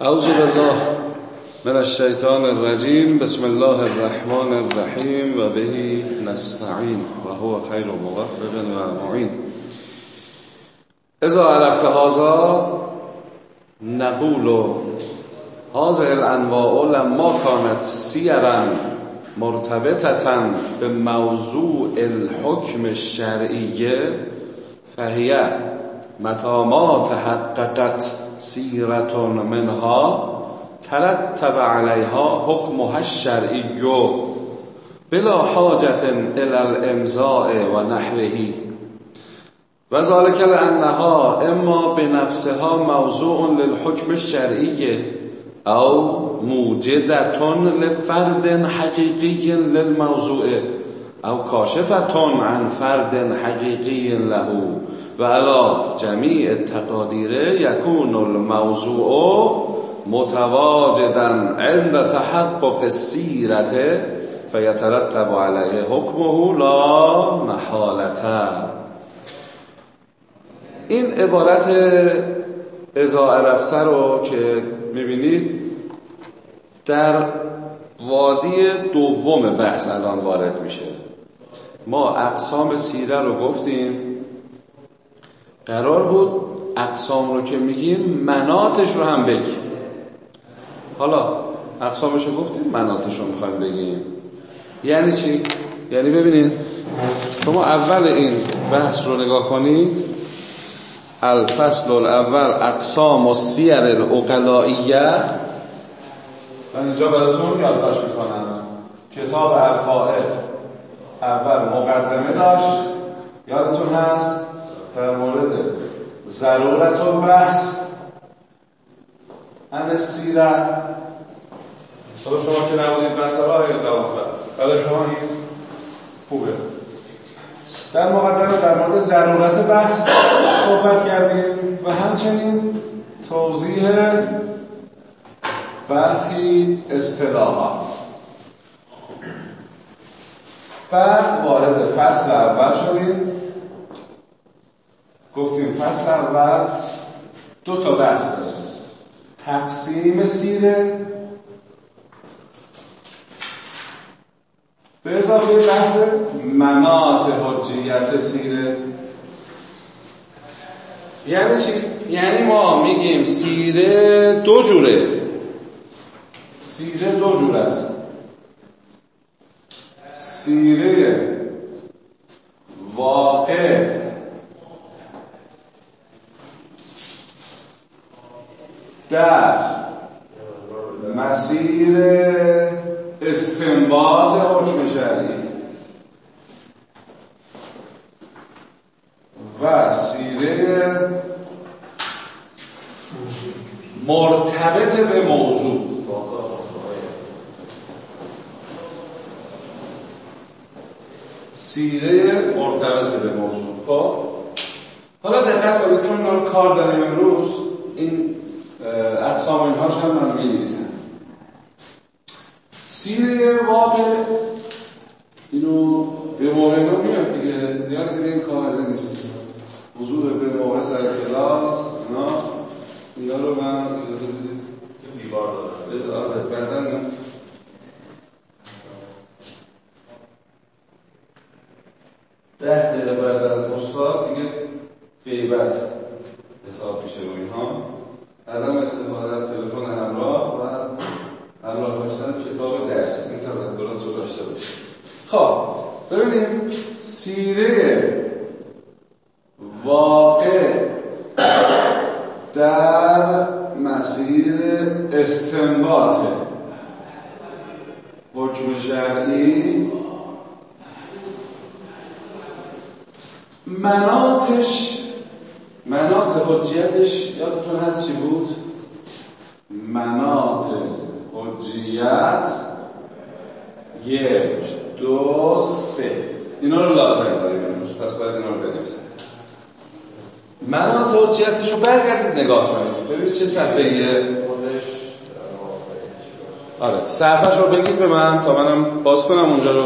اعوذ بالله من الشیطان الرجیم. بسم الله الرحمن الرحیم و به نستعین و هو خیر موفق و معین. اذا عرفت هذا نقول هذه الانواع لما كانت سیرا مرتبطة به موضوع الحکم الشرعیه فهي متى ما سیرة منها ترتب عليها حكمها الشرعي بلا حاجة الى الامضاء و نحوه. و ذلك لانها اما بنفسها موضوع للحكم الشرعي او موجدة لفرد حقيقي للموضوع او كاشفة عن فرد حقيقي له. و علا جمیع تقادیر یکون الموضوع متواجدا عند تحقق سیرته فیترتب علیه حکمه لا محالته این عبارت ازا عرفته رو که می‌بینید در وادی دوم بحث الان وارد میشه. ما اقسام سیره رو گفتیم. قرار بود اقسام رو که میگیم مناتش رو هم بگیم. حالا اقسامش رو گفتیم مناتش رو می‌خوایم بگیم. یعنی چی؟ یعنی ببینید شما اول این بحث رو نگاه کنید. الفصل الاول اقسام و سیر الاقلائیه. من اینجا براتون یادداشت می‌کنم. کتاب الفائق اول مقدمه داشت. یادتون هست؟ در مورد ضرورت و بحث. ان سیره. حالا شما که نبودید مسئله های حالا شما این خوبه. در مقدمه در مورد ضرورت بحث صحبت کردیم و همچنین توضیح برخی اصطلاحات. بعد وارد فصل اول شدیم. گفتیم فصل اول دو تا بحث داره تقسیم سیره به اضافه بحث منات حجیت سیره یعنی چی؟ یعنی ما میگیم سیره دو جوره. سیره دو جور است. سیره واقع در مسیر استنباط حکم شرعی و سیره مرتبط به موضوع. سیره مرتبط به موضوع. خب حالا دقت کنید چون ما کار داریم امروز این اقسام اینهاش هم من می نویسم سیره واقع اینو به موقع میاد دیگه نیازی به این کاغذه نیست. حضور به موقع سر کلاس اینا اینا رو من اجازه بدید. دیوار داره آره بعدا ده دقیقه بعد از استاد دیگه غیبت حساب میشه رو اینها. عدم استفاده از تلفن همراه و همراه داشتن کتاب درسی این تذکرات رو داشته باشید. خب ببینیم سیره واقع در مسیر استنباط حکم شرعی منات حجیتش یادتون هست چی بود؟ منات حجیت یک دو سه. اینا رو لازم داریم پس باید اینا رو بنویسیم. منات حجیتش رو برگردید نگاه کنید. ببینید چه صفحه آره صفحهش رو بگید به من تا منم باز کنم اونجا رو.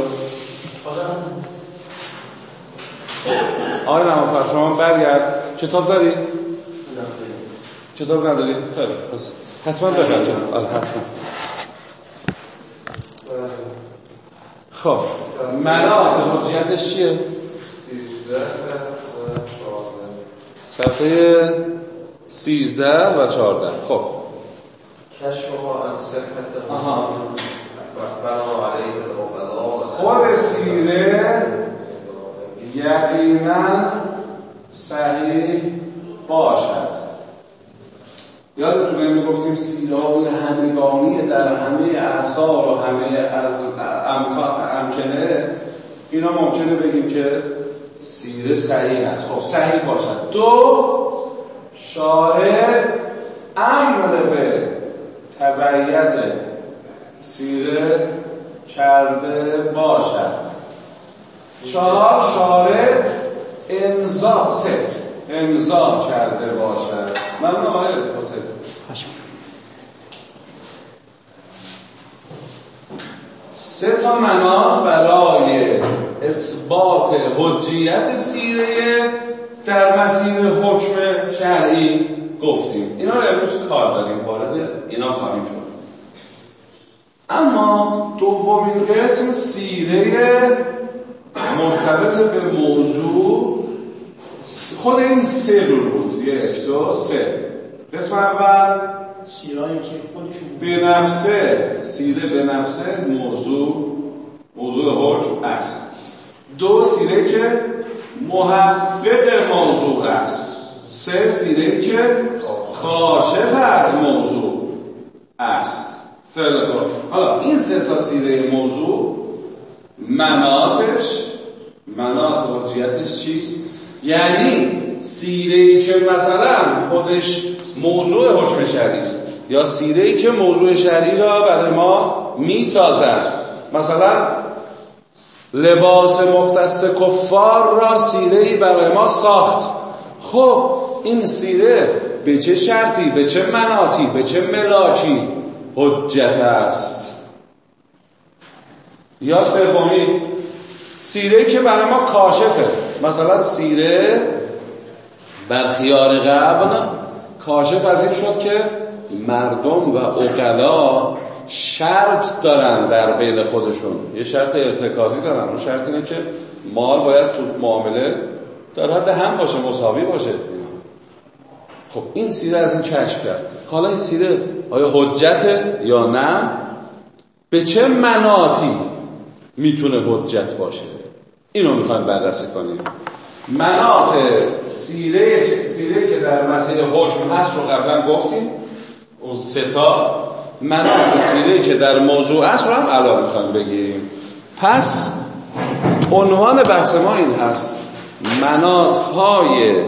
آره نمافر شما برگرد. کتاب داری؟ کتاب نداری؟ خیلی. پس حتما بخرید آره حتما. خب. منات حجیتش چیه؟ صفحه سیزده و چهارده. خب. صحت خود سیره یقینا صحیح باشد. یادتونه می‌گفتیم سیره های همگانی در همه اعصار و همه از امکنه اینا ممکنه بگیم که سیره صحیح است خب صحیح باشد. دو شارع امر به تبعیت سیره کرده باشد. چهار شارع امضا سه. امضا کرده باشد. ممنون آقای حسین. سه تا منات برای اثبات حجیت سیره در مسیر حکم شرعی گفتیم. اینا رو امروز کار داریم وارد اینا خواهیم شد. اما دومین قسم سیره مرتبط به موضوع خود این سه جور بود یک دو سه. قسم اول؟ سیرایی که خودشون به نفسه سیره به نفسه موضوع موضوع حکم است. دو سیره که محقق موضوع است. سه سیره که کاشف از موضوع است. خوب. حالا این سه تا سیره موضوع مناتش منات حجیتش چیست؟ یعنی سیره ای که مثلا خودش موضوع حکم شرعی است یا سیره ای که موضوع شرعی را برای ما می سازد مثلا لباس مختص کفار را سیره ای برای ما ساخت. خب این سیره به چه شرطی به چه مناتی به چه ملاکی حجت است؟ یا سومی سیره که برای ما کاشفه. مثلا سیره بر خیار قبل کاشف از این شد که مردم و اقلا شرط دارن در بین خودشون. یه شرط ارتکازی دارن. اون شرط اینه که مال باید تو معامله در حد هم باشه مساوی باشه. خب این سیره از این کشف کرد. حالا این سیره آیا حجته یا نه؟ به چه مناتی می‌تونه حجت باشه؟ اینو می‌خوایم بررسی کنیم. منات سیره سیره که در مسیر حکم هست رو قبلا گفتیم. اون ستا منات سیره که در موضوع هست رو هم الان می‌خوایم بگیریم پس عنوان بحث ما این هست. منات های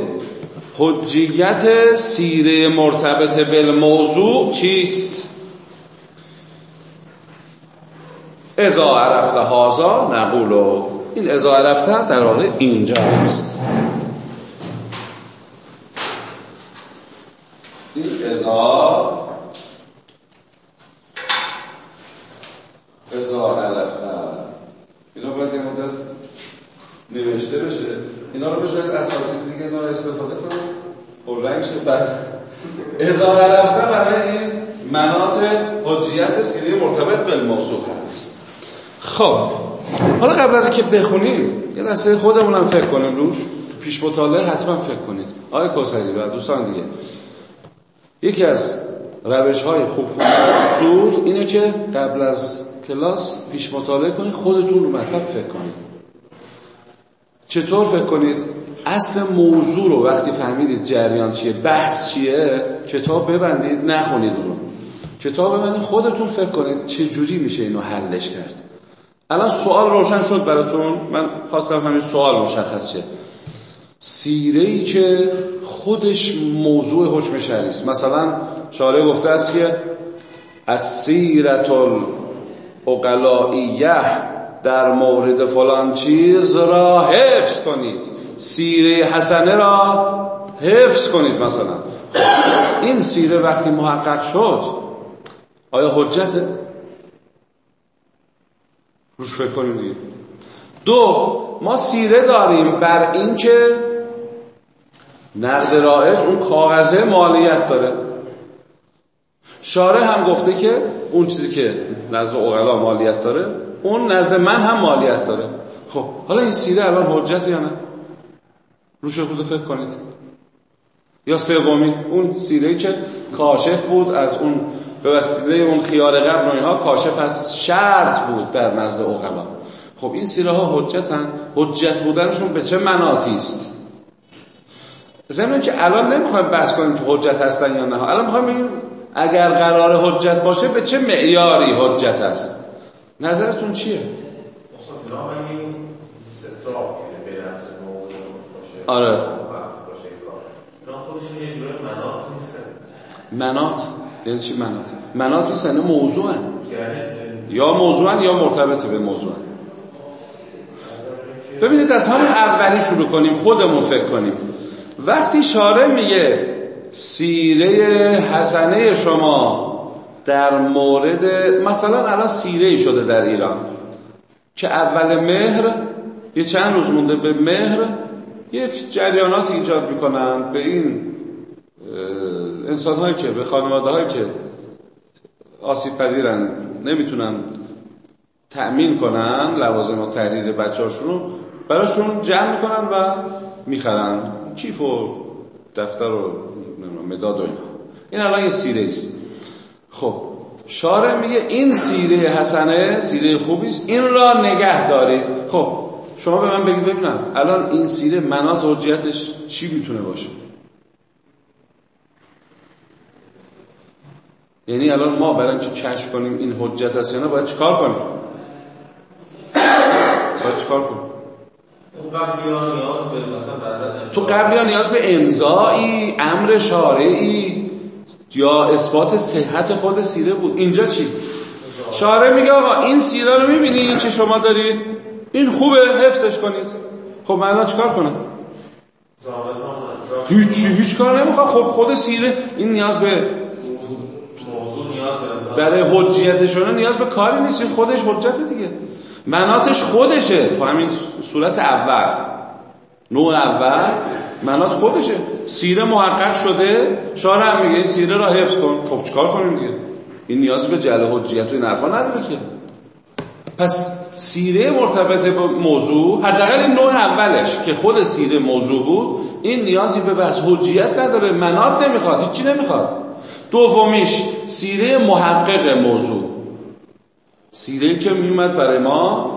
حجیت سیره مرتبط بالموضوع چیست؟ ازا عرفت هازا نقولو این ازا عرفت در واقع اینجا هست. این ازا ازا عرفت اینا باید یه مدت نوشته بشه. اینا رو بذارید اساتید دیگه رو استفاده کنید. پررنگ شد. بعد عرفت برای این منات حجیت سیره مرتبط بالموضوع هست. خب حالا قبل از اینکه بخونیم یه لحظه خودمونم فکر کنیم روش. پیش مطالعه حتما فکر کنید. آقای کوسری و دوستان دیگه. یکی از روش های خوب خوندن اینه که قبل از کلاس پیش مطالعه کنید خودتون رو مطلب فکر کنید. چطور فکر کنید؟ اصل موضوع رو وقتی فهمیدید جریان چیه بحث چیه کتاب ببندید نخونید اونو کتاب ببندید خودتون فکر کنید چه جوری میشه اینو حلش کرد. الان سوال روشن شد براتون. من خواستم همین سوال مشخص شه. سیره ای که خودش موضوع حکم شرعی است. مثلا شارع گفته است که السیرت الاقلائیه در مورد فلان چیز را حفظ کنید. سیره حسنه را حفظ کنید مثلا. این سیره وقتی محقق شد آیا حجت روش فکر کنید دیگه. دو ما سیره داریم بر اینکه نقد رایج اون کاغذه مالیت داره. شارع هم گفته که اون چیزی که نزد اقلا مالیت داره اون نزد من هم مالیت داره. خب حالا این سیره الان حجت یا نه؟ روش خود فکر کنید. یا سومی اون سیره که کاشف بود از اون به وسیله اون خیار قبل و اینها کاشف از شرط بود در نزد اقلا. خب این سیره ها حجتن. حجت بودنشون به چه مناتی است؟ ضمن که الان نمی‌خوایم بحث کنیم که حجت هستن یا نه. الان می‌خوایم بگیم اگر قرار حجت باشه به چه معیاری حجت هست نظرتون چیه؟ این یعنی آره. این منات یعنی چی منات منات نیستن موضوعن. یعنی یا موضوعن یا مرتبط به موضوعن. ببینید از همون اولی شروع کنیم خودمون فکر کنیم. وقتی شارع میگه سیره حسنه شما در مورد مثلا الان سیره شده در ایران. که اول مهر یه چند روز مونده به مهر یک جریانات ایجاد می‌کنن به این انسان هایی که به خانواده هایی که آسیب پذیرن نمی‌تونن تأمین کنن لوازم و تحریر بچه رو براشون جمع می‌کنن و می‌خرن. کیف و دفتر و مداد و اینا. این الان یه سیره است خب شارع میگه این سیره حسنه سیره خوبی است. این را نگه دارید. خب شما به من بگید ببینم. الان این سیره منات حجیتش چی می‌تونه باشه؟ یعنی الان ما برای اینکه کشف کنیم این حجت هست یا نه باید چیکار کنیم؟ باید چیکار کنیم؟ تو قبلی ها نیاز به امضایی امر شارعی یا اثبات صحت خود سیره بود. اینجا چی؟ شارع میگه آقا این سیره رو می‌بینی این که شما دارید؟ این خوبه حفظش کنید. خب من الان چیکار کنم؟ هیچ هیچ کار نمی‌خواد خب خود سیره این نیاز به برای حجیتشونه نیاز به کاری نیست. این خودش حجت دیگه. مناتش خودشه. تو همین صورت اول. نوع اول منات خودشه. سیره محقق شده. شارع هم میگه این سیره را حفظ کن. خب چیکار کنیم دیگه؟ این نیاز به جل حجیت و این نداره که. پس سیره مرتبط به موضوع حداقل این نوع اولش که خود سیره موضوع بود این نیازی به بحث حجیت نداره. منات نمی‌خواد. هیچی نمی‌خواد. دومیش سیره محقق موضوع. سیره که میومد برای ما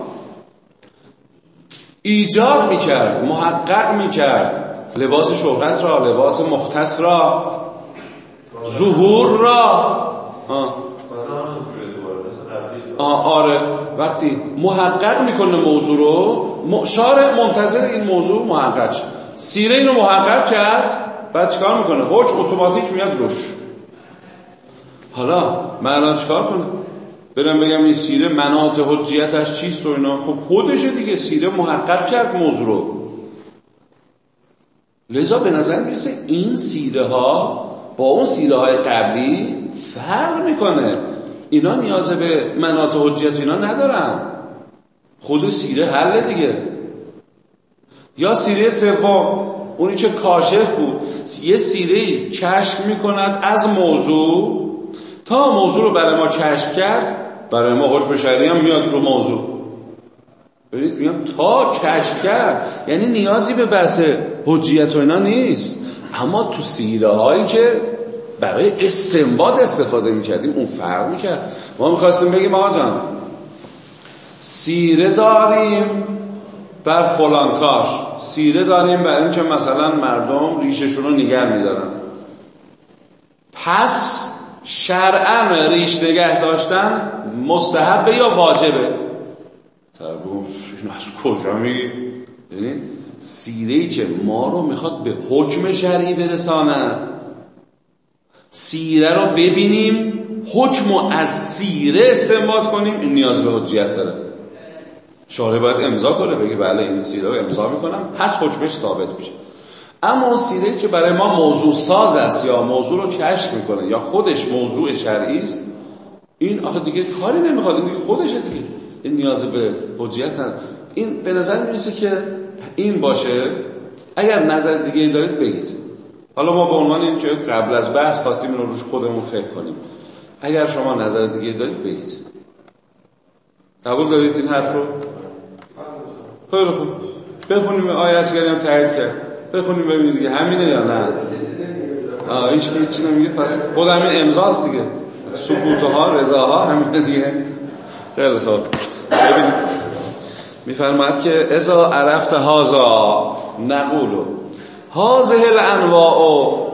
ایجاد می‌کرد محقق می‌کرد. لباس شهرت را لباس مختص را ظهور را. آره. وقتی محقق می‌کنه موضوع رو شارع منتظر این موضوع محقق شه. سیره اینو محقق کرد بعد چیکار می‌کنه؟ حکم اتوماتیک میاد روش. حالا من الان چیکار کنم؟ برم بگم این سیره مناط حجیتش چیست و اینا؟ خب خودشه دیگه سیره محقق کرد موضوع رو. لذا به نظر می‌رسه این سیره ها با اون سیره های قبلی فرق می‌کنه. اینا نیاز به مناط حجیت اینا ندارن. خود سیره حل دیگه. یا سیره سوم اونی که کاشف بود. یه سیره کشف می‌کند از موضوع تا موضوع رو برای ما کشف کرد برای ما حکم شرعی هم میاد رو موضوع. ببینید میگم تا کشف کرد یعنی نیازی به بحث حجیت و اینا نیست. اما تو سیره هایی که برای استنباط استفاده می‌کردیم اون فرق می‌کرد. ما می‌خواستیم بگیم آقا جان سیره داریم بر فلان کار. سیره داریم برای اینکه مثلا مردم ریششون رو نگر میدارن. پس شرعا ریش نگه داشتن مستحبه یا واجبه؟ طرف از کجا میگی؟ ببین سیره که ما رو می‌خواد به حکم شرعی برسانه. سیره رو ببینیم حکم رو از سیره استنباط کنیم این نیاز به حجیت داره. شارع باید امضا کنه بگه بله این سیره رو امضا می‌کنم پس حکمش ثابت میشه. اما سیره که برای ما موضوع ساز است یا موضوع رو کشف می‌کنه یا خودش موضوع شرعی است این آخه دیگه کاری نمی‌خواد این دیگه خودشه دیگه. این نیاز به حجیت نداره. این به نظر می‌رسه که این باشه. اگر نظر دیگه دارید بگید. حالا ما به عنوان این که قبل از بحث خواستیم این رو روش خودمون فکر کنیم. اگر شما نظر دیگه دارید بگید. قبول دارید این حرف رو؟ خیلی خوب. بخونیم آیه اسگری هم تایید کرد. بخونیم ببینید دیگه. همینه یا نه؟ آه هیچ هیچی نمیگه. پس خود همین امضاست دیگه. سکوتها رضاها همین دیگه. خیلی خوب. ببینید میفرماد که ازا عرفت هازا نقولو هازه الانواع.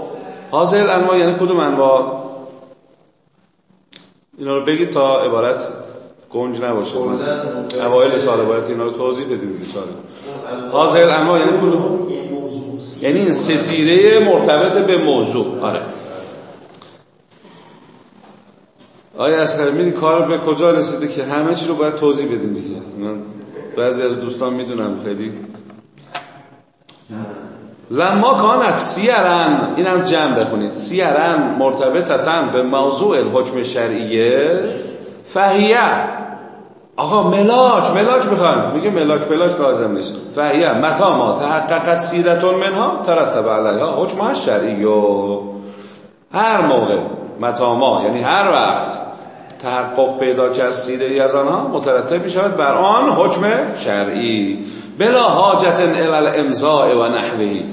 هازه الانواع یعنی کدوم انواع؟ اینا رو بگید تا عبارت گنج نباشه. اوایل سال باید اینا رو توضیح بدیم. بیچاره هازه الانواع یعنی کدوم؟ یعنی این سه سیره مرتبط به موضوع. آره. آیا از میدی کار به کجا رسیده که همه چی رو باید توضیح بدیم دیگه؟ من بعضی از دوستان می‌دونم خیلی. لما کانت سیرن. اینم جمع بخونید. سیرن مرتبطتن به موضوع الحکم شرعیه. فهیه. آقا ملاک ملاک می‌خوایم میگه ملاک ملاک لازم نیست. فهیه متا ما تحققت سیرتون منها ترتب علیها حکم شرعیو هر موقع متا ما یعنی هر وقت تحقق پیدا کرد سیره ای از آنها مترتب می شود بر آن حکم شرعی. بلا حاجت الال امضاء و نحوی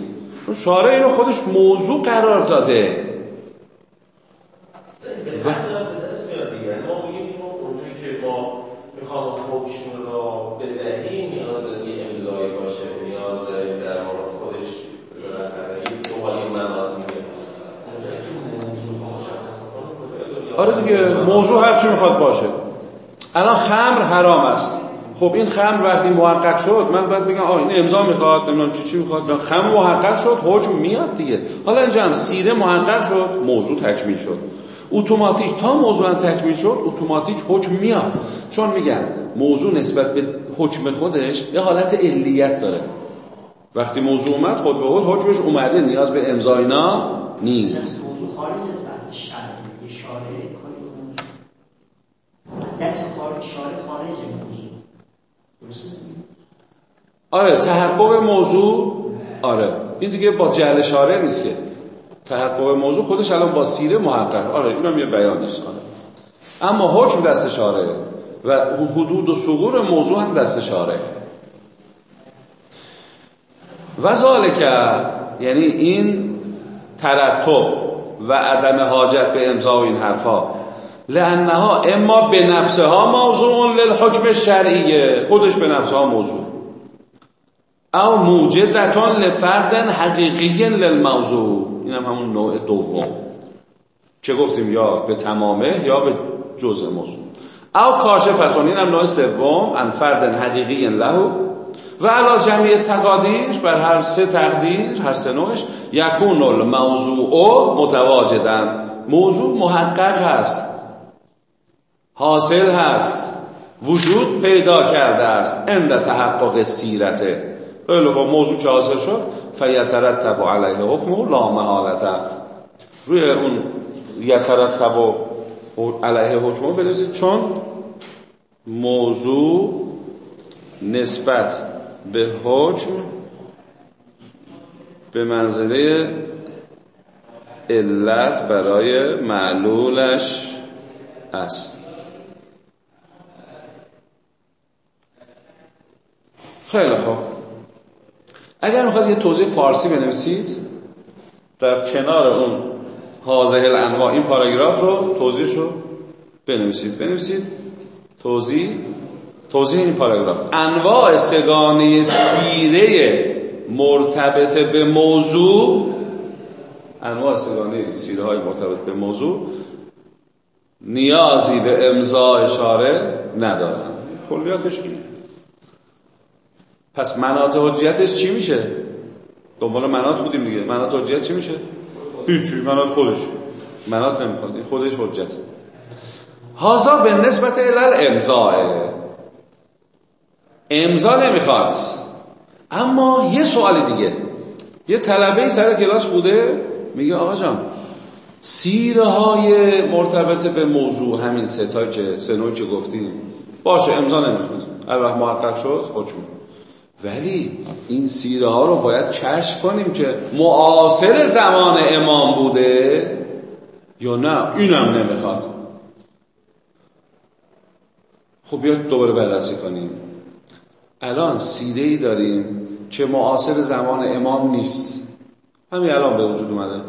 چون شارع اینو خودش موضوع قرار داده. و می‌خوام حکم را بدهیم نیاز داریم یه امضایی باشه نیاز داریم در مورد خودش بالاخره میگه. اونجایی که موضوع مشخص آره دیگه موضوع هر چی می‌خواد باشه. الان خمر حرام است. خب این خمر وقتی محقق شد من باید بگم آه این امضا می‌خواد نمی‌دونم چی چی می‌خواد. خمر محقق شد حکم میاد دیگه. حالا اینجا هم سیره محقق شد موضوع تکمیل شد. اتوماتیک تا موضوع تکمیل شد اتوماتیک حکم میاد. چون میگن موضوع نسبت به حکم خودش یه حالت علیت داره. وقتی موضوع اومد خود به خود حکمش اومده نیاز به امضا اینا نیست. موضوع خارج از به موضوع دست کار شارع خارج موضوع. درسته؟ آره تحقق موضوع آره. این دیگه با جهل شارع نیست که. تحقق موضوع خودش الان با سیره محقق. آره اینم یه بیان نیست آره. اما حکم دست شارعه و حدود و صغور موضوع هم دست شارعه و ذالک یعنی این ترتب و عدم حاجت به امضا و این حرفا. لانها اما به نفسها موضوع للحکم شرعیه. خودش به نفسها موضوع. او موجدتان لفرد حقیقی للموضوع. این هم همون نوع دوم. چه گفتیم؟ یا به تمامه یا به جزء موضوع. او کاشفتون این هم نوع سوم ان فرد حقیقی له و علا جمعی تقادیر بر هر سه تقدیر هر سه نوعش یکون الموضوع متواجدن. موضوع محقق هست. حاصل هست. وجود پیدا کرده است. عند تحقق سیرته. خیلی خب موضوع که حاصل شد؟ فیترتب علیه حکم لا محالته روی اون یترتب علیه حکم بنویسید چون موضوع نسبت به حکم به منزله علت برای معلولش است. خیلی خوب. اگر می‌خواد یه توضیح فارسی بنویسید. در کنار اون حاضر الانواع این پاراگراف رو توضیحش رو بنویسید. بنویسید توضیح توضیح این پاراگراف. انواع سگانه سیره مرتبط به موضوع انواع سگانه سیره های مرتبط به موضوع نیازی به امضا اشاره ندارن. کلیاتش اینه پس منات حجیتش چی میشه؟ دنبال منات بودیم دیگه. منات حجیت چی میشه؟ هیچی. منات خودش. منات نمی‌خواد. این خودش حجت. هازا به نسبت علل امضاه امضا نمی‌خواد. اما یه سوال دیگه. یه طلبه سر کلاس بوده میگه آقا جان سیره های مرتبط به موضوع همین ستا که سنوی که گفتیم باشه امضا نمی‌خواد. وقت محقق شد حکم. ولی این سیره ها رو باید کشف کنیم که معاصر زمان امام بوده یا نه؟ اینم نمی‌خواد. خب بیاد دوباره بررسی کنیم. الان سیره ای داریم که معاصر زمان امام نیست. همین الان به وجود اومده.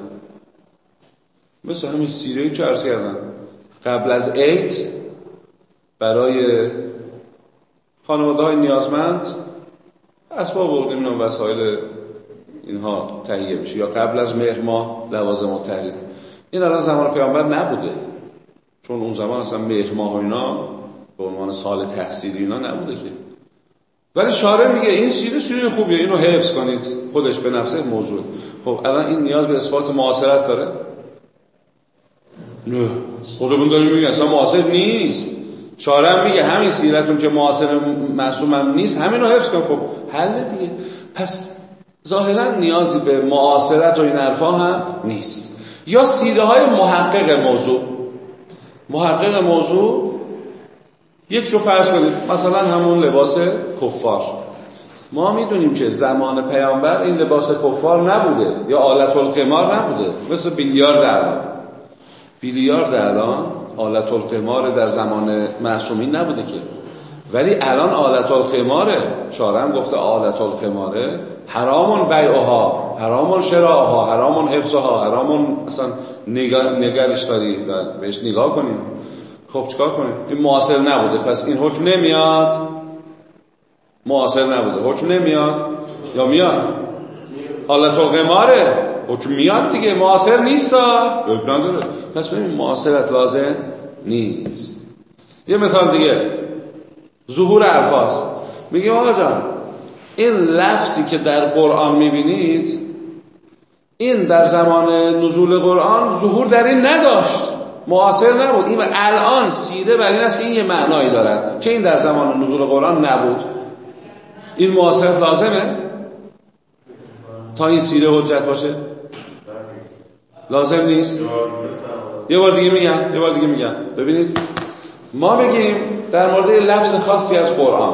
مثل همین سیره ای عرض کردن قبل از عید برای خانواده های نیازمند اسباب و نمی‌دونم وسایل اینها تهیه میشه. یا قبل از مهر ماه لوازم تحریر این الان زمان پیامبر نبوده. چون اون زمان اصلا مهر ماه و اینا به عنوان سال تحصیلی اینا نبوده که. ولی شارع میگه این سیره سیره خوبیه. اینو حفظ کنید. خودش به نفسه موضوع. خب الان این نیاز به اثبات معاصرت داره؟ نه. خودمون داریم میگه اصلا معاصر نیست. شارع میگه همین سیرتون که معاصر معصوم هم نیست همین رو حفظ کن. خب حل دیگه. پس ظاهرا نیازی به معاصرت و این حرفا هم نیست. یا سیره های محقق موضوع. محقق موضوع یک رو فرض کنید مثلا همون لباس کفار. ما می‌دونیم که زمان پیامبر این لباس کفار نبوده یا آلت القمار نبوده مثل بیلیارد الان. بیلیارد الان آلت القمار در زمان معصومین نبوده که. ولی الان آلت القماره شارم گفته آلت القماره حرامون بیعها حرامون شراها حرامون حفظها حرامون اصلا نگرش داری بهش نگاه کنیم خب چکار کنیم؟ این معاصر نبوده. پس این حکم نمیاد؟ معاصر نبوده. حکم نمیاد؟ یا میاد؟ حالت القماره حکم میاد دیگه معاصر نیست حکم نداره پس ببین معاصرت لازم نیست. یه مثال دیگه. ظهور الفاظ. میگیم آقا جان این لفظی که در قرآن می‌بینید این در زمان نزول قرآن ظهور در این نداشت. معاصر نبود. این الان سیده بر این است که این یه معنایی دارد چه این در زمان نزول قرآن نبود. این معاصرت لازمه؟ تا این سیره حجت باشه؟ لازم نیست؟ یه بار دیگه میگم یه بار دیگه میگم. ببینید ما بگیم در مورد لفظ خاصی از قرآن.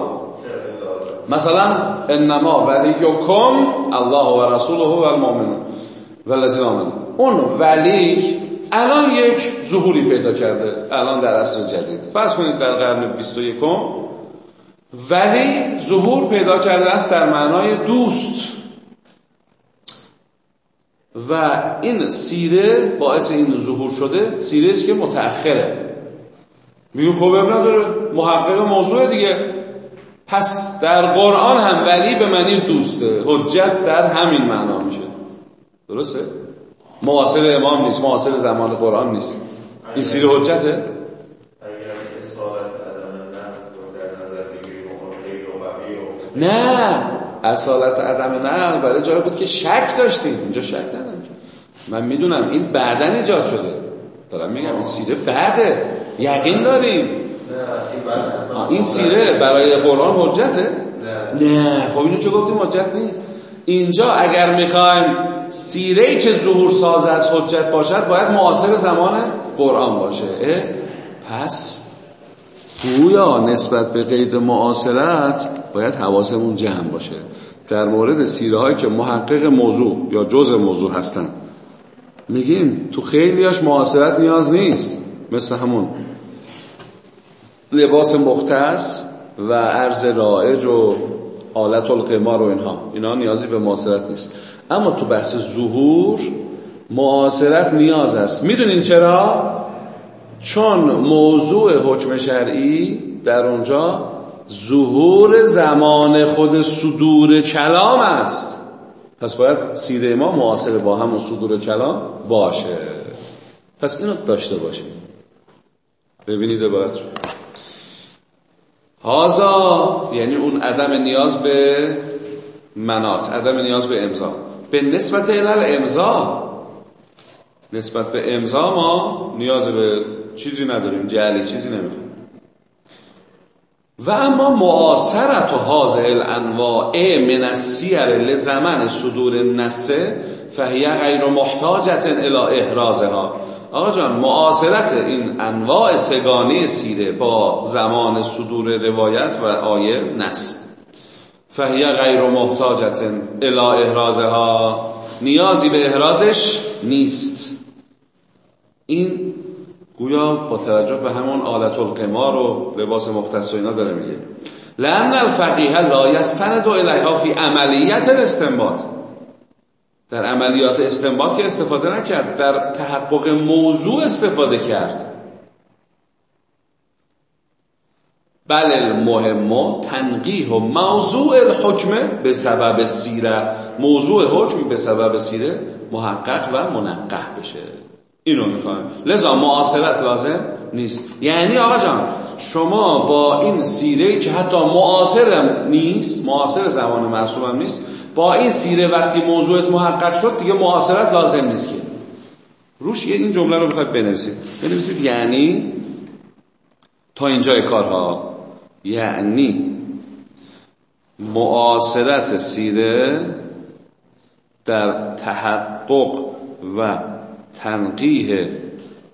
مثلا انما ولیکم الله و رسوله و المؤمنون. آمنون اون ولی الان یک ظهوری پیدا کرده الان در عصر جدید. فرض کنید در قرن 21 ولی ظهور پیدا کرده است در معنای دوست. و این سیره باعث این ظهور شده سیره است که متأخره. میگه خب نداره محقق موضوع دیگه. پس در قرآن هم ولی به معنی دوسته حجت در همین معنا میشه. درسته؟ معاصر امام نیست معاصر زمان قرآن نیست. این سیر حجته؟ نه اصالت عدم نه برای جای بود که شک داشتیم. اینجا شک من می‌دونم این بعدن ایجاد شده. دارم میگم این سیره بعده. یقین داریم؟ این سیره برای قرآن حجته؟ نه. خب اینو چه گفتیم؟ حجت نیست. اینجا اگر می‌خوایم سیره چه ظهور ساز از حجت باشد باید معاصر زمان قرآن باشه. پس گویا نسبت به قید معاصرت باید حواسمون جمع باشه. در مورد سیره هایی که محقق موضوع یا جز موضوع هستن. میگیم تو خیلیاش معاصرت نیاز نیست مثل همون لباس مختص و عرض رائج و آلت القمار و اینها. اینا نیازی به معاصرت نیست. اما تو بحث ظهور معاصرت نیاز است. می‌دونین چرا؟ چون موضوع حکم شرعی در اونجا ظهور زمان خود صدور کلام است. پس باید سیره ما معاصر با و صدور کلام باشه. پس اینو داشته باشیم. ببینید عبارت رو. هازا یعنی اون عدم نیاز به منات عدم نیاز به امضا. به نسبت علل امضا نسبت به امضا ما نیاز به چیزی نداریم جعلی چیزی نمی‌خوایم و اما معاصرت و حاضر الانواع من السیر لزمن صدور نسه فهیه غیر محتاجت الى احرازها. آقا جان معاصرت این انواع سگانه سیره با زمان صدور روایت و آیه نس فهیه غیر محتاجت الى احرازها. نیازی به احرازش نیست. این گویا با توجه به همون آلت القمار و لباس مختص و اینا داره میگه. لان الفقیه لا یستند الیها فی عملیت الاستنباط. در عملیات استنباط که استفاده نکرد در تحقق موضوع استفاده کرد. بل المهم تنقیح و موضوع الحکم به سبب سیره. موضوع حکم به سبب سیره محقق و منقح بشه. اینو می‌خوایم. لذا معاصرت لازم نیست. یعنی آقا جان شما با این سیره که حتی معاصرم نیست معاصر زمان معصومم نیست با این سیره وقتی موضوعت محقق شد دیگه معاصرت لازم نیست که. روش این جمله رو بخواید بنویسید. بنویسید یعنی تا اینجای کارها. یعنی معاصرت سیره در تحقق و تنقیح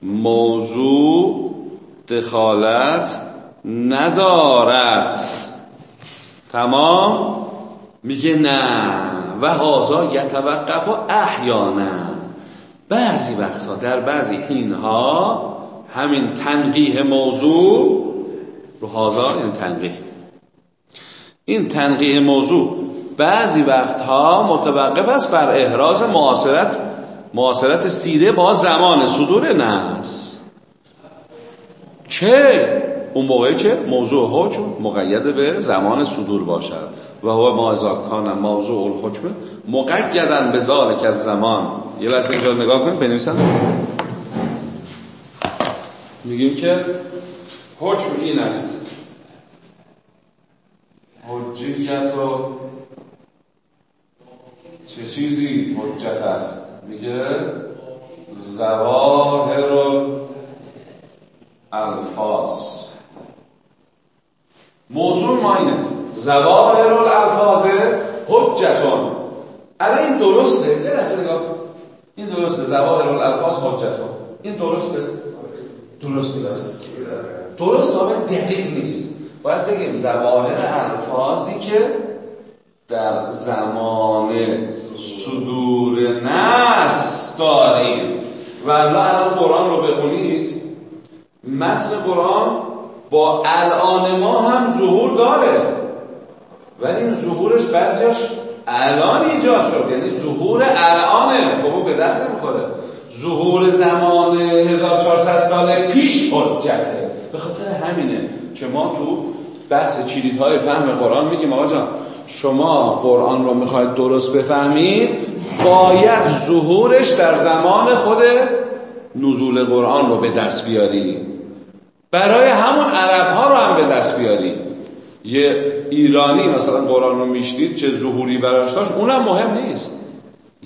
موضوع دخالت ندارد. تمام؟ میگه نه. و هازا یتوقف و احیانا. بعضی وقتها در بعضی اینها همین تنقیح موضوع رو هازا این تنقیح این تنقیح موضوع بعضی وقتها متوقف است بر احراز معاصرت معاصرت سیره با زمان صدور نس چه؟ اون موقعی که موضوع حکم مقید به زمان صدور باشد. و هو ما کان موضوع الحکم مقیدن به ذالک از زمان یه لحظه اینجا نگاه کنیم بنویسن. میگیم که حکم این است. حجیت و چه چیزی حجت است؟ میگه زواهر الفاظ موضوع ما اینه. زواهر الالفاظ حجتون. الان این درسته؟ یه لحظه نگاه این درسته. زواهر الالفاظ حجتون. این درسته؟ درست نیست درست واقعا دقیق نیست. باید بگیم زواهر الفاظی که در زمان صدور نس داریم. و الان قرآن رو بخونید. متن قرآن با الان ما هم ظهور داره. ولی این ظهورش بعضیاش الان ایجاد شد. یعنی ظهور الانه. خب به درد نمی‌خوره. ظهور زمان 1400 سال پیش حجته. به خاطر همینه که ما تو بحث های فهم قرآن میگیم آقا جان. شما قرآن رو می‌خواید درست بفهمید باید ظهورش در زمان خود نزول قرآن رو به دست بیاری. برای همون عرب ها رو هم به دست بیاری. یه ایرانی مثلا قرآن رو میشتید چه ظهوری براش داشت اونم مهم نیست.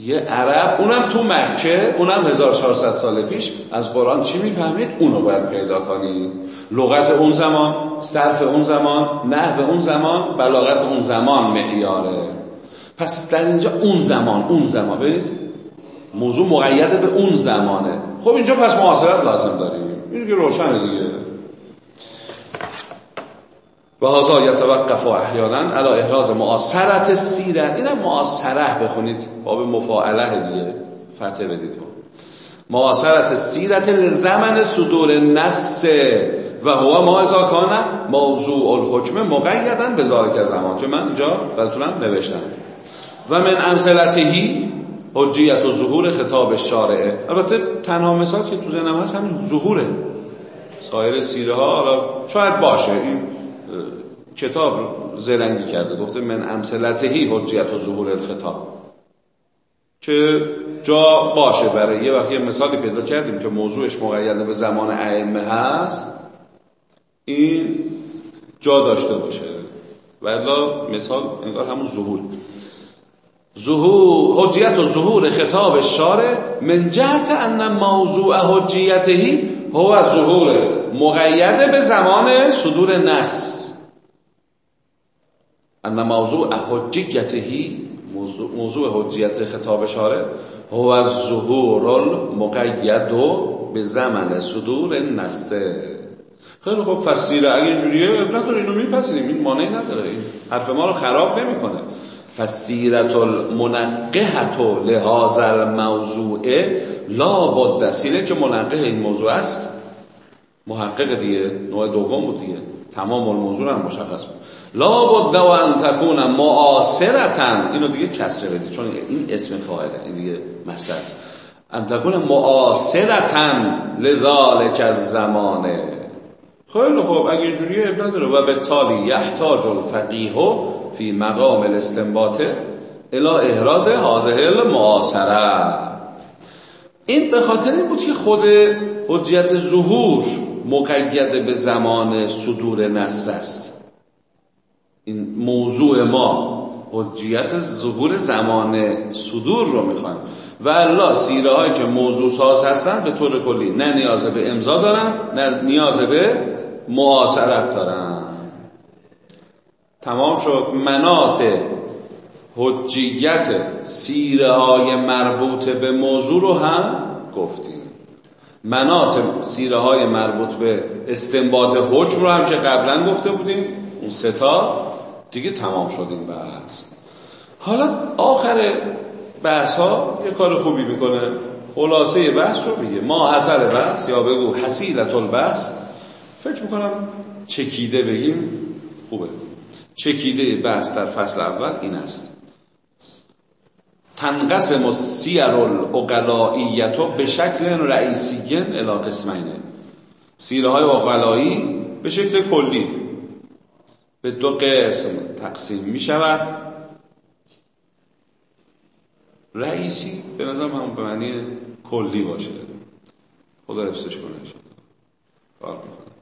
یه عرب اونم تو مکه اونم 1400 سال پیش از قرآن چی می‌فهمید؟ اونو باید پیدا کنی. لغت اون زمان صرف اون زمان نحو اون زمان بلاغت اون زمان معیاره. پس در اینجا اون زمان اون زمان. ببینید موضوع مقید به اون زمانه. خب اینجا پس معاصرت لازم داریم. این که روشنه دیگه. و هازا یتوقف احیانا علا احراز معاصرت سیره. اینم معاصره بخونید. باب مفاعله دیگه. فتح بدید معاصرت سیرت لزمن صدور نس و هو ما ازا کان موضوع الحکم مقیدن به ذالک زمان. که من اینجا بلتونم نوشتم. و من امثلتهی حجیت و ظهور خطاب شارعه البته تنها مثال که تو ذهنم هست همین ظهوره. سایر سیره ها شاید باشه. این کتاب زرنگی کرده. گفته من امثلتهی حجیت و ظهور الخطاب. که جا باشه برای یه وقت یه مثالی پیدا کردیم که موضوعش مقید به زمان ائمه هست. این جا داشته باشه. ولی مثال انگار همون ظهور. ظهور حجیت و ظهور خطاب شارع من جهت ان موضوع حجیتهی هو ظهور مقید به زمان صدور نس. ان موضوع حجیتهی موضوع, حجیت خطاب شارع هو ظهور المقید به زمان صدور نسه خیلی خوب فسیره اگه اینجوریه ابنت داره اینو میپذیریم. این مانعی نداره. این حرف ما رو خراب نمی‌کنه. فسیرت المنقحت لهذا الموضوع لا بد سینه که منقه این موضوع است. محقق دیگه نوع دوم بود دیگه. تمام الموضوع هم مشخص بود. لا بد و ان تکون معاصرتن اینو دیگه کسره بدید چون این اسم فاعله این دیگه مصدر. ان تکون معاصرتن لذالک از زمانه خیلی خوب اگه اینجوریه نداره. و به تالی یحتاج الفقیه فی مقام الاستنباط الى احراز حاضه المعاصره این به خاطر این بود که خود حجیت ظهور مقید به زمان صدور نص است. این موضوع ما حجیت ظهور زمان صدور رو می‌خوایم. و الله سیره هایی که موضوع ساز هستن به طور کلی نه نیاز به امضا دارن نه نیاز به معاصرت دارن. تمام شد. منات حجیت سیره های مربوط به موضوع رو هم گفتیم. منات سیره های مربوط به استنباط حجم رو هم که قبلا گفته بودیم. اون ستا دیگه تمام شد این بحث. حالا آخر بحث ها یه کار خوبی می‌کنه. خلاصه بحث رو میگه. ما اثر بحث یا بگو حسیلت البحث. فکر می‌کنم چکیده بگیم خوبه. چکیده بحث در فصل اول این است. تنقسم السیر الاقلائیت به شکل رئیسی الى قسمینه. سیره های اقلایی به شکل کلی به دو قسم تقسیم می شود. رئیسی به نظر هم به معنی کلی باشه. خدا حفظش کنه. کار می‌کنه.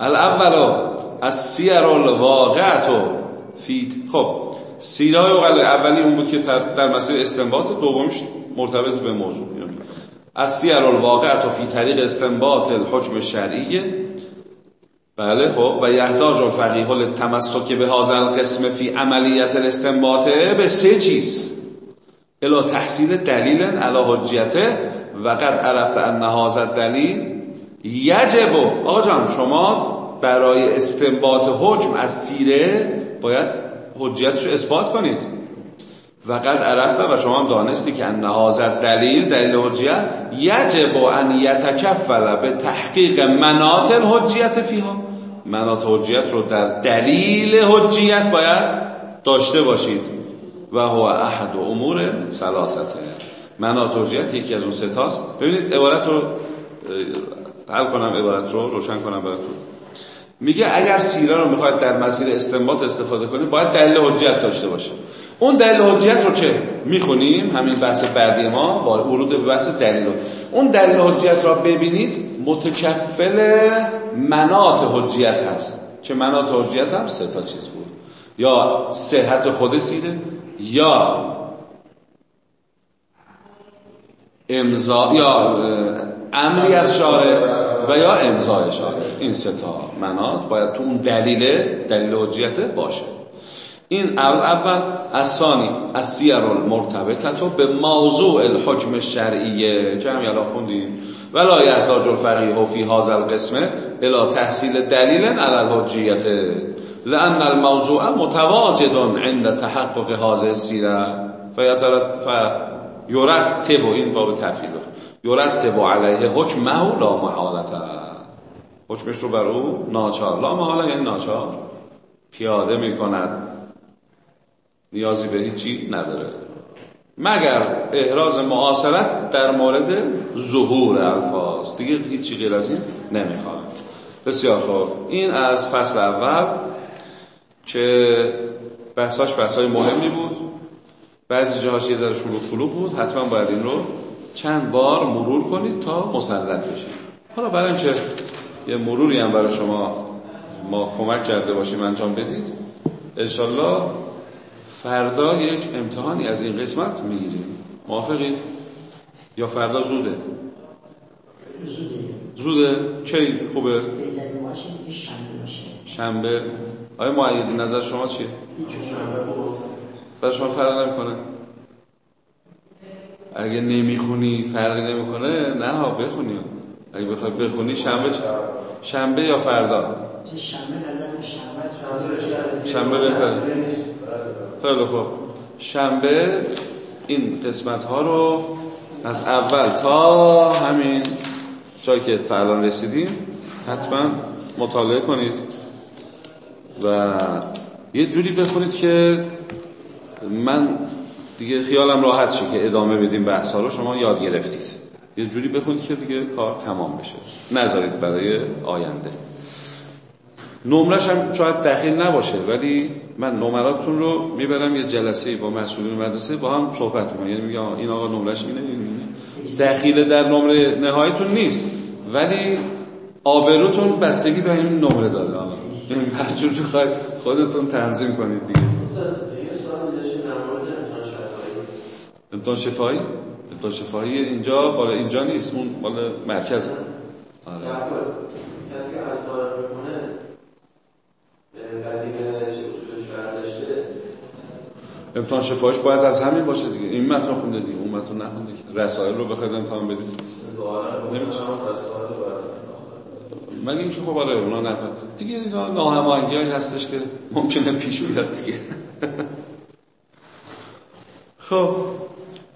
الاول از سیر الواقعت فی خب سیرای اولی اون بود که در مسیر استنباط دومش مرتبط به موضوع از سیر الواقعت فی طریق استنباط الحکم شرعیه بله خب و یحتاج الفقیه للتمسک به هذا القسم فی عملیت الاستنباط به سه چیز. الا تحصیل دلیل علی حجیته و عرفت ان هذا دلیل یجب. آقا جان شما برای استنباط حکم از سیره باید حجیتش رو اثبات کنید. و قد عرفت و شما هم دانستی که ان هذا دلیل دلیل حجیت یجب ان یتکفل به تحقیق مناط الحجیت فیها. مناط حجیت رو در دلیل حجیت باید داشته باشید. و هو احد و امور سلاسته. مناط حجیت یکی از اون ستاست ببینید عبارت رو حل کنم عبارت رو روشن کنم براتون. میگه اگر سیره رو می‌خواید در مسیر استنباط استفاده کنید باید دلیل حجیت داشته باشه. اون دلیل حجیت رو چه می‌خونیم؟ همین بحث بعدی ما با ورود به بحث دلیل. اون دلیل حجیت را ببینید متکفل منات حجیت هست. چه منات حجیت هم؟ سه تا چیز بود. یا صحت خود سیره یا امضا یا امری از شارع و یا امضای شارع این سه تا منات باید تو اون دلیل دلیل حجیت باشه. این اول اول از ثانی از سیر المرتبطه به موضوع الحکم شرعیه که هم خوندیم. ولا یحتاج الفقیه فی هذا القسم الى تحصیل دلیل علی الحجیت. لان الموضوع متواجد عند تحقق هذا السیره. فیرتب این باب تفیل یرتب علیه حکمه لا محالت حکمش رو بر او ناچار. لا محاله یعنی ناچار. پیاده می‌کند. نیازی به هیچی نداره. مگر احراز معاصرت در مورد ظهور الفاظ. دیگه هیچی غیر از این نمی‌خواد. بسیار خوب. این از فصل اول که بحثاش بحثای مهمی بود. بعضی جاهاش یه ذره شلوغ بود. حتما باید این رو چند بار مرور کنید تا مسلط بشید حالا برای اینکه یه مروری هم برای شما ما کمک کرده باشیم انجام بدید انشالله فردا یک امتحانی از این قسمت می‌گیریم موافقید؟ یا فردا زوده؟ زوده زوده؟ چه خوبه؟ شنبه آیا معید نظر شما چیه؟ برای شما فرق نمی‌کنه اگه نمی‌خونی فرقی نمی‌کنه نه ها بخونی. اگه بخوای بخونی شنبه؟ شنبه یا فردا؟ شنبه؟ بهتره. خیلی خوب. شنبه این قسمت ها رو از اول تا همین جایی که تا الان رسیدیم حتما مطالعه کنید و یه جوری بخونید که من دیگه خیالم راحت شه که ادامه بدیم بحث رو. شما یاد گرفتید. یه جوری بخونید که دیگه کار تمام بشه. نذارید برای آینده. نمرش هم شاید دخیل نباشه ولی من نمراتون رو می‌برم یه جلسه با مسئولین مدرسه با هم صحبت می‌کنم. یعنی میگم این آقا نمرش اینه این اینه. دخیل در نمره نهاییتون نیست ولی آبروتون بستگی به این نمره داره. این هر جور خودتون تنظیم کنید دیگه. امتحان شفایی امتحان شفایی اینجا بالا اینجا نیست اون بالا مرکز. آره. کسی که می‌کنه امتحان شفایش باید از همین باشه دیگه. این متن خونده دیگه اون متن نخونده که رسائل رو بخواید امتحان بدید. مگه اینکه خب آره اونا نه دیگه اینا ناهماهنگی هستش که ممکنه پیش بیاد دیگه. خب.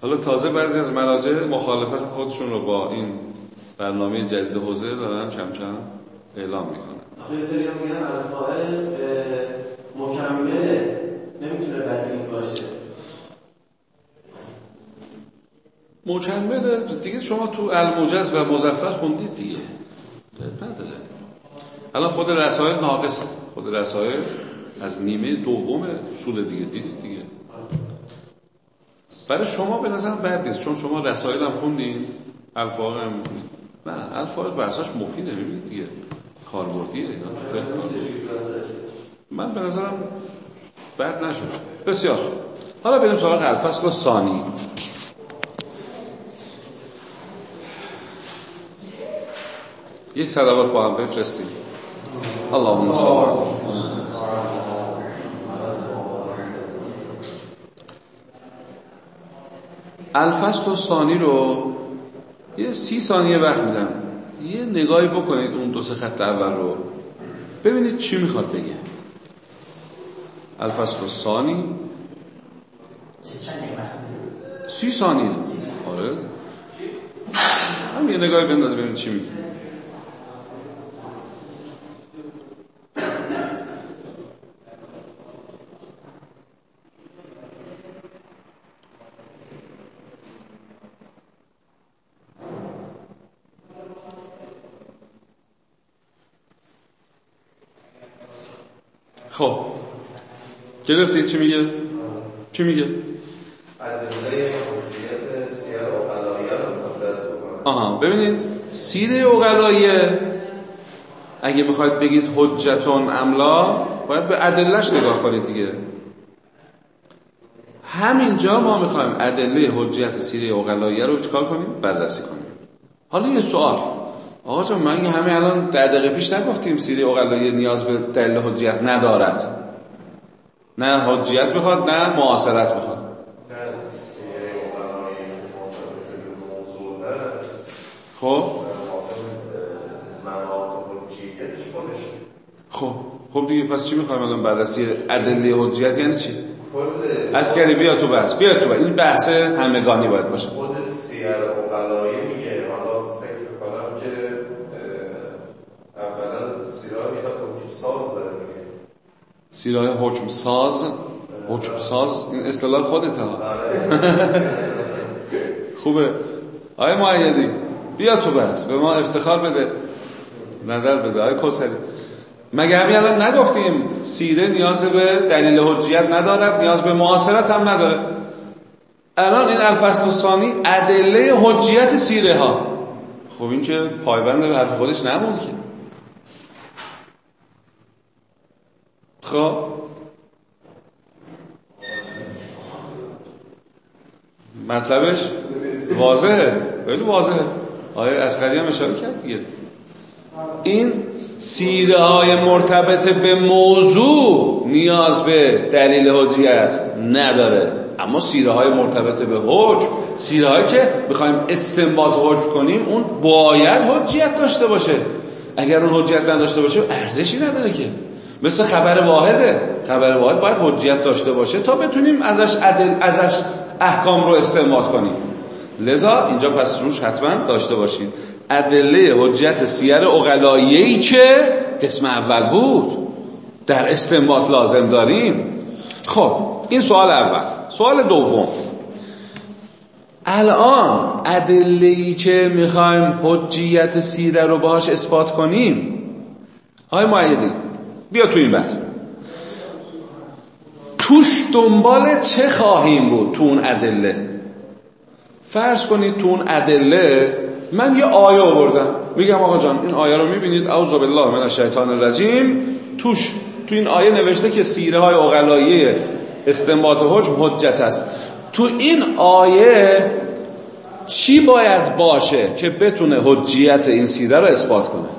حالا تازه بعضی از مراجع مخالفت خودشون رو با این برنامه جدید حوزه دارن چم چم اعلام می‌کنن. آخه سری میگن الفائل مکمله نمی‌تونه بدیل باشه. مکمله دیگه شما تو الموجز و مزفر خوندید دیگه. نداره. الان خود رسائل ناقصه. خود رسائل از نیمه دوم اصول دیگه. دیدید دیگه؟ برای شما به نظرم بد نیست چون شما رسائل هم خوندین الفاق هم خوندین نه الفاق بحثاش مفیده می‌بینید دیگه. کاربردیه اینا. من به نظرم بد نشد. بسیار حالا بریم سراغ الفصل ثانی. یک صدوات با هم بفرستیم. اللهم صل الفصل و ثانی رو یه سی ثانیه وقت میدم. یه نگاهی بکنید اون دو سه خط اول رو. ببینید چی می‌خواد بگه. الفصل و ثانی. سی ثانیه. آره. هم یه نگاهی بنداز ببینید چی میگه خب گرفتید چی میگه؟ چی میگه؟ آها ببینید سیره اقلاییه اگه می‌خواید بگید حجتون املا باید به ادلش نگاه کنید دیگه همینجا ما می‌خوایم ادله حجیت سیره اقلاییه رو چکار کنیم؟ بررسی کنیم حالا یه سوال آقا جان من همه الان در دقیقه پیش نگفتیم سیره اقلاییه نیاز به دلیل حجیت ندارد نه حجیت بخواد نه معاصرت هست خب؟ خب خب دیگه پس چی می‌خوایم الان بررسی ادله حجیت یعنی چی؟ اسکری بیا تو بحث بیا تو بحث. این بحث همگانی باید باشه. خود سیر اقلاییه میگه حالا فکر می‌کنم که اه، اولا سیرهای شاید حکم ساز داره میگه سیرای حکم ساز حکم ساز این اصطلاح خودت ها. خوبه. آقای معیدی بیا تو بحث به ما افتخار بده. نظر بده آقای کسری مگه همین الان نگفتیم سیره نیاز به دلیل حجیت ندارد؟ نیاز به معاصرت هم نداره الان این الفصل الثانی ادله حجیت سیره ها. خب این که پایبند به حرف خودش نموند که. خب مطلبش واضحه. خیلی واضحه. آیه اسخری هم اشاره کرد دیگه. این سیره های مرتبط به موضوع نیاز به دلیل حجیت نداره. اما سیره های مرتبط به حکم سیره هایی که بخوایم استنباط حکم کنیم اون باید حجیت داشته باشه. اگر اون حجیت نداشته باشه ارزشی نداره که. مثل خبر واحده. خبر واحد باید حجیت داشته باشه تا بتونیم ازش عدل ازش احکام رو استنباط کنیم. لذا اینجا پس روش حتما داشته باشید ادله حجیت سیر اقلاییهی که قسم اول بود. در استنباط لازم داریم. خب این سوال اول. سوال دوم. الان ادله که می‌خوایم حجیت سیره رو باهاش اثبات کنیم؟ آقای معیدی. بیا تو این بحث. توش دنبال چه خواهیم بود تو اون ادله؟ فرض کنید تو اون ادله من یه آیه آوردم. میگم آقا جان این آیه رو می‌بینید؟ اعوذ بالله من الشیطان الرجیم. توش تو این آیه نوشته که سیره های اقلاییه استنباط حجم حجت است. تو این آیه چی باید باشه که بتونه حجیت این سیره رو اثبات کنه؟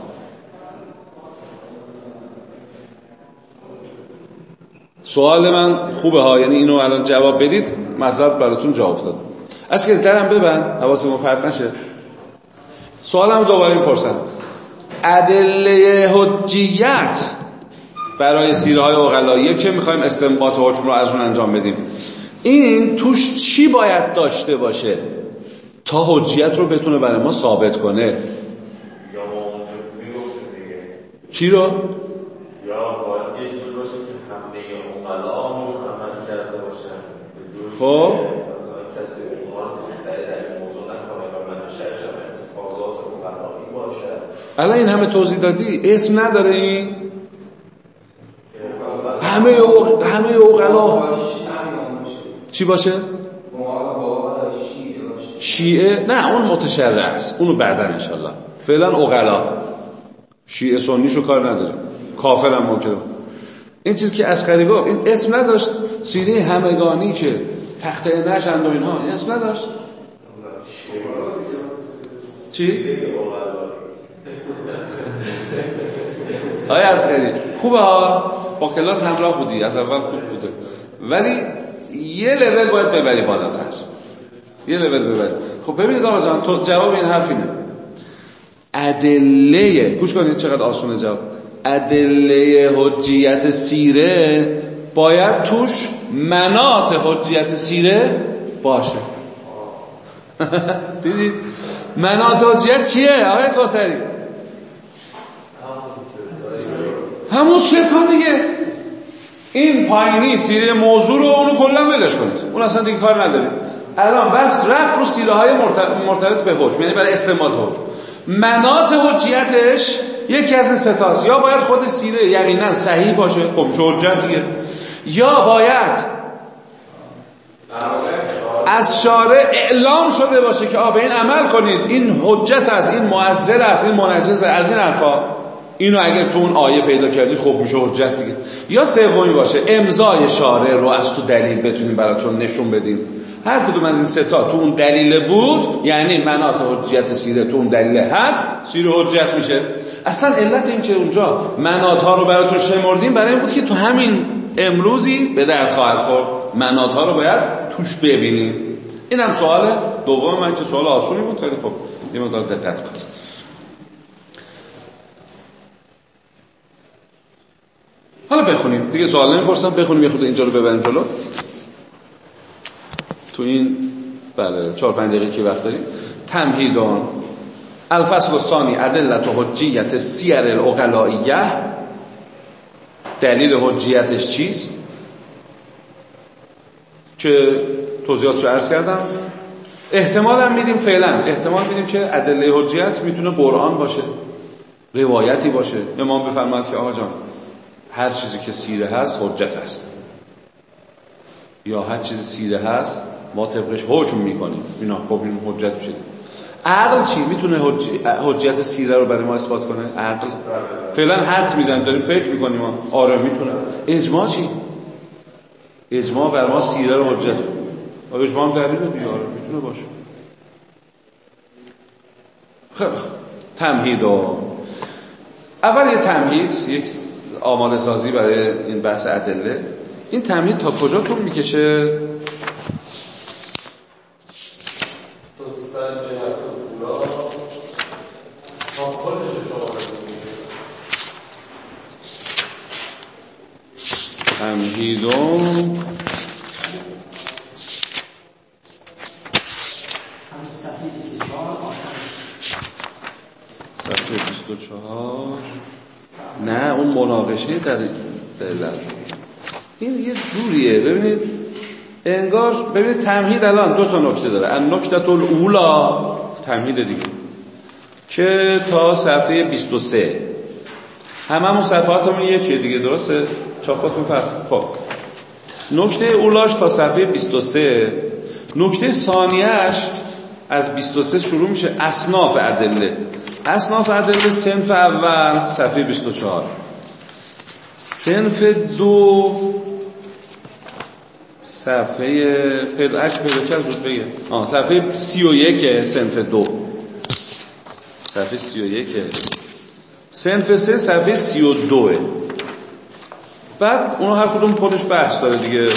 سوال من خوبه ها یعنی اینو الان جواب بدید مطلب براتون جا افتاد. از که درم ببند ما پرت نشه. سوالم دوباره می‌پرسم. ادله حجیت برای سیره های اقلاییه که می‌خوایم استنباط حکم رو از اون انجام بدیم. این توش چی باید داشته باشه تا حجیت رو بتونه برای ما ثابت کنه؟ چی رو؟ یا باید یه جور باشه که همه اقلامون عمل کرده باشن خب مثلا کسی اونها رو تحت در این موضوع نکنه و منشأش هم اتفاقات اقلایی باشه الان این همه توضیح دادی؟ اسم نداره این؟ همه اوق... همه اوقلا چی باشه؟ شیعه؟ نه اون متشرع است. اونو بعدا انشالله فعلا اوقلا شیعه سنیشو کار نداره. کافر هم ممکنه. این چیزی که اسخری گفت این اسم نداشت. سیره همگانی که تخته نشند و اینها. این اسم نداشت. چی؟ آیا اسخری خوبه ها؟ با کلاس همراه بودی از اول خوب بوده. ولی یه لول باید ببری بالاتر. یه لول ببری. خب ببینید آقا جان تو جواب این حرف اینه. ادله گوش کنید چقدر آسونه جواب. ادله حجیت سیره باید توش منات حجیت سیره باشه. دیدید منات حجیت چیه؟ آقای کاسری همون سه تا دیگه. این پایینی سیره موضوع رو اونو کلا ولش کنید. اون اصلا دیگه کار نداره. الان بس رفت رو سیره های مرتبط به حکم. یعنی برای استعمال حکم. منات حجیتش یکی از این ستاست یا باید خود سیره یقینا صحیح باشه. خب حجت دیگه. یا باید از شارع اعلام شده باشه که آب این عمل کنید. این حجت است این معذر است این منجز از این حرفا. اینو اگر تو اون آیه پیدا کردی خب میشه حجت دیگه. یا سومی باشه. امضای شارع رو از تو دلیل بتونیم براتون نشون بدیم. هر کدوم از این ستا تو اون دلیل بود یعنی منات حجیت سیره تو اون دلیل هست سیره حجت میشه. اصلا علت این که اونجا منات ها رو براتون شمردیم برای این بود که تو همین امروزی به درد خواهد خورد. منات ها رو باید توش ببینیم. اینم سوال دوم من که سوال آسونی بود. خیلی خب یه مقدار دقت کنید. حالا بخونیم. دیگه سوال نمی‌پرسم. بخونیم یه خود اینجا رو ببریم جلو. تو این بله چهار پنج دقیقه که وقت داریم. تمهیدان. الفصل الثانی ادلت حجیت سیر الاغلائیه دلیل حجیتش چیست؟ که توضیحات رو عرض کردم. احتمال هم میدیم فعلا. احتمال میدیم که ادله حجیت می‌تونه قرآن باشه روایتی باشه. امام بفرماید که آقا جان هر چیزی که سیره هست حجت هست یا هر چیزی سیره هست ما طبقش حکم می‌کنیم. اینا خب این حجت میشه. عقل چی؟ می‌تونه حجیت سیره رو برای ما اثبات کنه؟ عقل. فعلا حدس می‌زنیم داریم فکر می‌کنیم آره می‌تونه اجماع چی؟ اجماع بر ما سیره رو حجت اجماع هم دلیل دیگه آره می‌تونه باشه. خیلی تمهید و اول یه تمهید یک آماده سازی برای این بحث ادله این تمهید تا کجا طول می‌کشه؟ تمهیدون 24 نه اون مناقشه در دلت این یه جوریه. ببینید انگار ببینید تمهید الان دو تا نکته داره. ان نکته اولا تمهید دیگه که تا صفحه 23 همه همون صفحاتمون یکیه دیگه درسته؟ چاپاتون فرق خب. نکته اولاش تا صفحه 23 نکته ثانیهش از 23 شروع میشه اصناف ادله. اصناف ادله سنف اول صفحه 24 سنف دو صفحه پیداک پیدا کرد بگه آه صفحه 31 سنف دو. صفحه 31 سنف سه صفحه 32 بعد اونو هر کدوم خودش بحث داره دیگه.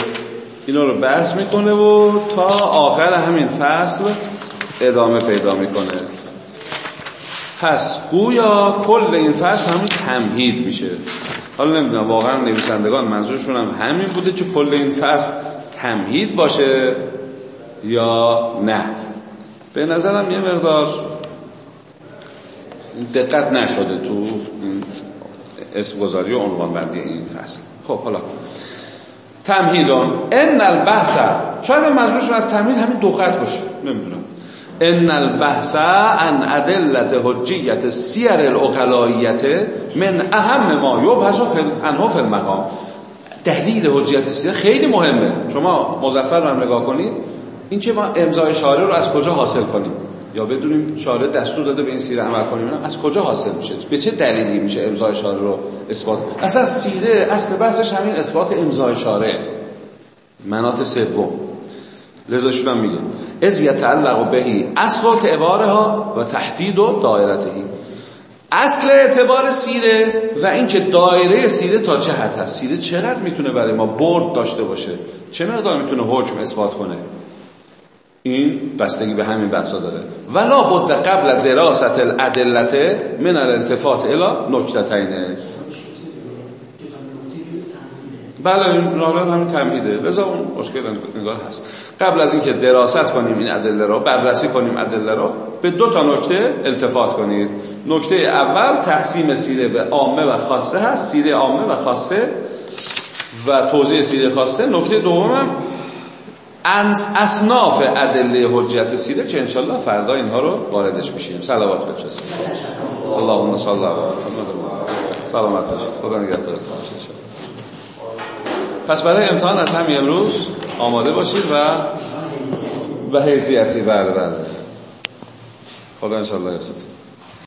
اینا رو بحث می‌کنه و تا آخر همین فصل ادامه پیدا می‌کنه. پس گویا کل این فصل همین تمهید میشه. حالا نمی‌دونم واقعا نویسندگان منظورشون هم همین بوده که کل این فصل تمهید باشه یا نه. به نظرم یه مقدار دقت نشده تو اسم گذاری و عنوان بندی این فصل. خب حالا. تمهیدون ان البحث شاید منظورشون از تمهید همین دو خط باشه. نمی‌دونم. ان البحث عن ادله حجیت سیر العقلاییت من اهم ما یبحث عنه فی المقام. دلیل حجیت سیر خیلی مهمه. شما مظفر رو هم نگاه کنید. این که ما امضای شارع رو از کجا حاصل کنیم؟ یا بدونیم شارع دستور داده به این سیره عمل کنیم از کجا حاصل میشه؟ به چه دلیلی میشه امضای شارع رو اثبات؟ اصلا سیره اصل بحثش همین اثبات امضای شارع منات سوم. لذا شما میگه از یتعلق بهی اصل اعبارها و تحدید و دایرتهی. اصل اعتبار سیره و اینکه دایره سیره تا چه حد هست؟ سیره چقدر می‌تونه برای ما برد داشته باشه؟ چه مقدار می‌تونه حکم اثبات کنه؟ این بستگی به همین بحثا داره. ولا بد قبل دراست الادلت من الالتفات الى نکتتین. بله این راه همین تمهیده. لذا اون مشکل انگار هست. قبل از اینکه دراست کنیم این ادله رو بررسی کنیم ادله رو به دو تا نکته التفات کنید. نکته اول تقسیم سیره به عامه و خاصه هست. سیره عامه و خاصه و توضیح سیره خاصه. نکته دومم اصناف ادله حجت سیره که انشالله فردا اینها رو واردش میشیم. صلوات بفرست اللهم صل علی سلامت باشید. خدا نگهدار پس برای امتحان از همین امروز آماده باشید و به حیثیتی. بله بله. خدا انشالله یفستون